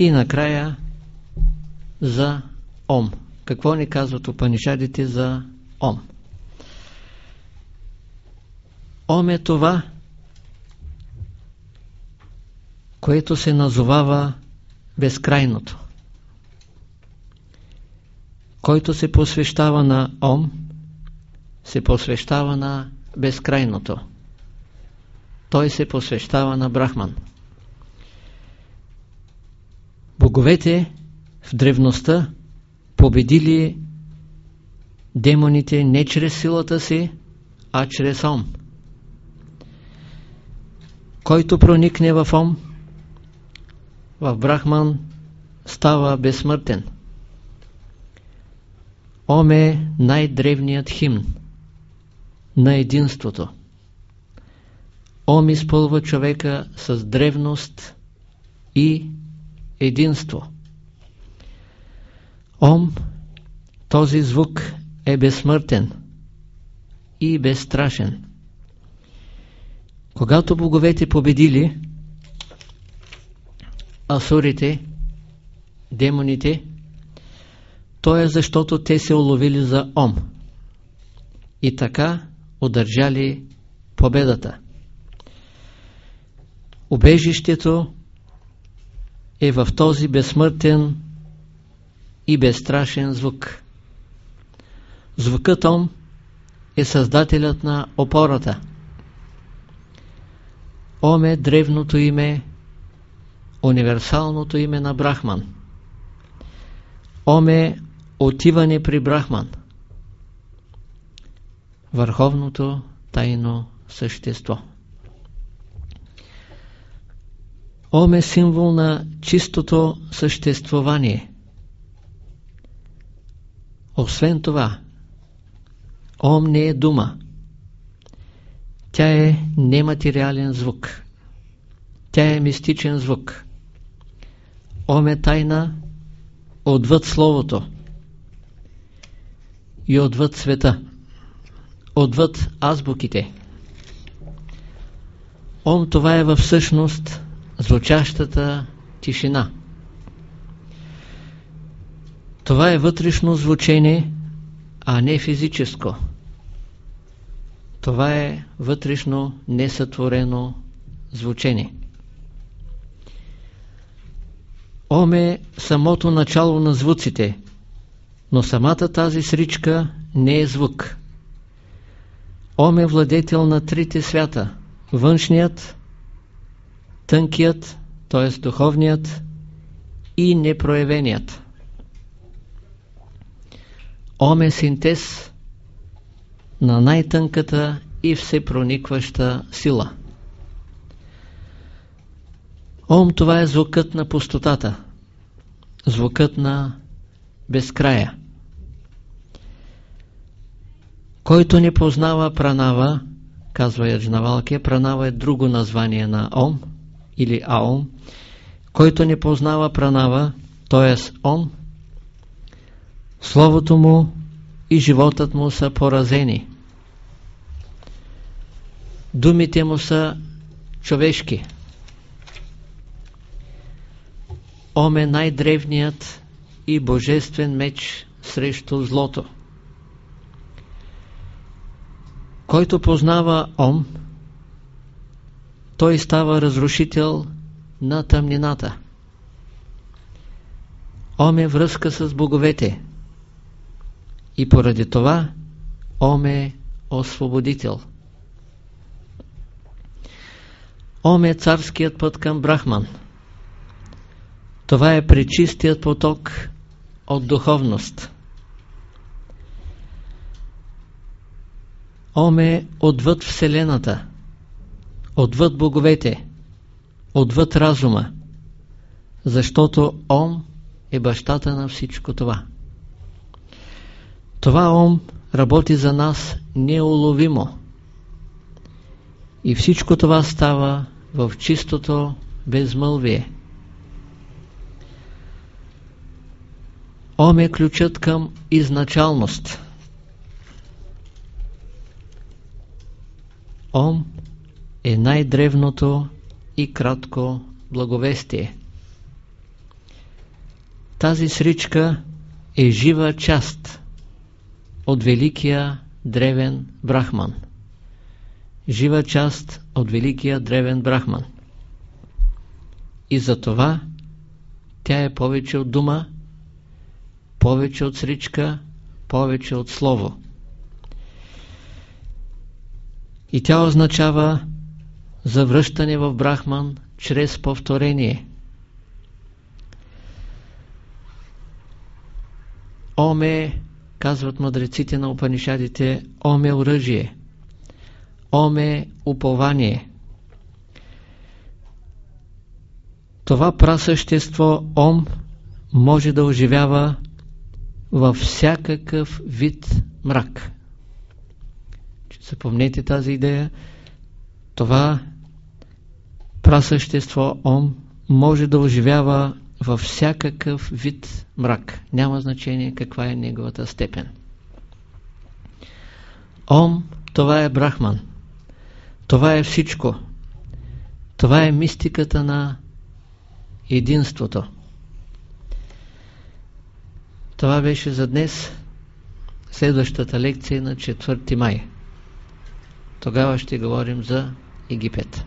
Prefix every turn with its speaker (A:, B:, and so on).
A: И накрая за Ом. Какво ни казват Упанишадите за Ом? Ом е това, което се назовава безкрайното. Който се посвещава на Ом, се посвещава на безкрайното. Той се посвещава на Брахман. Боговете в древността победили демоните не чрез силата си, а чрез Ом. Който проникне в Ом, в Брахман става безсмъртен. Ом е най-древният химн на единството. Ом изпълва човека с древност и единство. Ом, този звук е безсмъртен и безстрашен. Когато боговете победили асурите, демоните, то е защото те се уловили за Ом и така удържали победата. Убежището е в този безсмъртен и безстрашен звук. Звукът Ом е създателят на опората. Ом е древното име, универсалното име на Брахман. Ом е отиване при Брахман. Върховното тайно същество. Ом е символ на чистото съществувание. Освен това, Ом не е дума. Тя е нематериален звук. Тя е мистичен звук. Ом е тайна отвъд Словото и отвъд света, отвъд азбуките. Ом това е във всъщност звучащата тишина. Това е вътрешно звучение, а не физическо. Това е вътрешно несътворено звучение. Ом е самото начало на звуците, но самата тази сричка не е звук. Ом е владетел на трите свята – външният, тънкият, т.е. духовният и непроявеният. Ом е синтез на най-тънката и всепроникваща сила. Ом това е звукът на пустотата, звукът на безкрая. Който не познава пранава, казва Яджнавалкия, пранава е друго название на Ом или Аом, който не познава пранава, т.е. Ом, словото му и животът му са поразени. Думите му са човешки. Ом е най-древният и божествен меч срещу злото. Който познава Ом, той става разрушител на тъмнината. Ом е връзка с боговете и поради това Ом е освободител. Ом е царският път към Брахман. Това е пречистият поток от духовност. Ом е отвъд Вселената, отвъд боговете, отвъд разума, защото Ом е бащата на всичко това. Това Ом работи за нас неуловимо. И всичко това става в чистото безмълвие. Ом е ключът към изначалност. Ом е най-древното и кратко благовестие. Тази сричка е жива част от великия древен брахман. Жива част от великия древен брахман. И за това тя е повече от дума, повече от сричка, повече от слово. И тя означава завръщане в Брахман чрез повторение. Оме, казват мъдреците на Упанишадите, оме оръжие, оме упование. Това прасъщество ом може да оживява във всякакъв вид мрак. Запомнете тази идея. Това прасъщество Ом може да оживява във всякакъв вид мрак. Няма значение каква е неговата степен. Ом, това е Брахман. Това е всичко. Това е мистиката на единството. Това беше за днес. Следващата лекция е на 4 май. Тогава ще говорим за Egipet.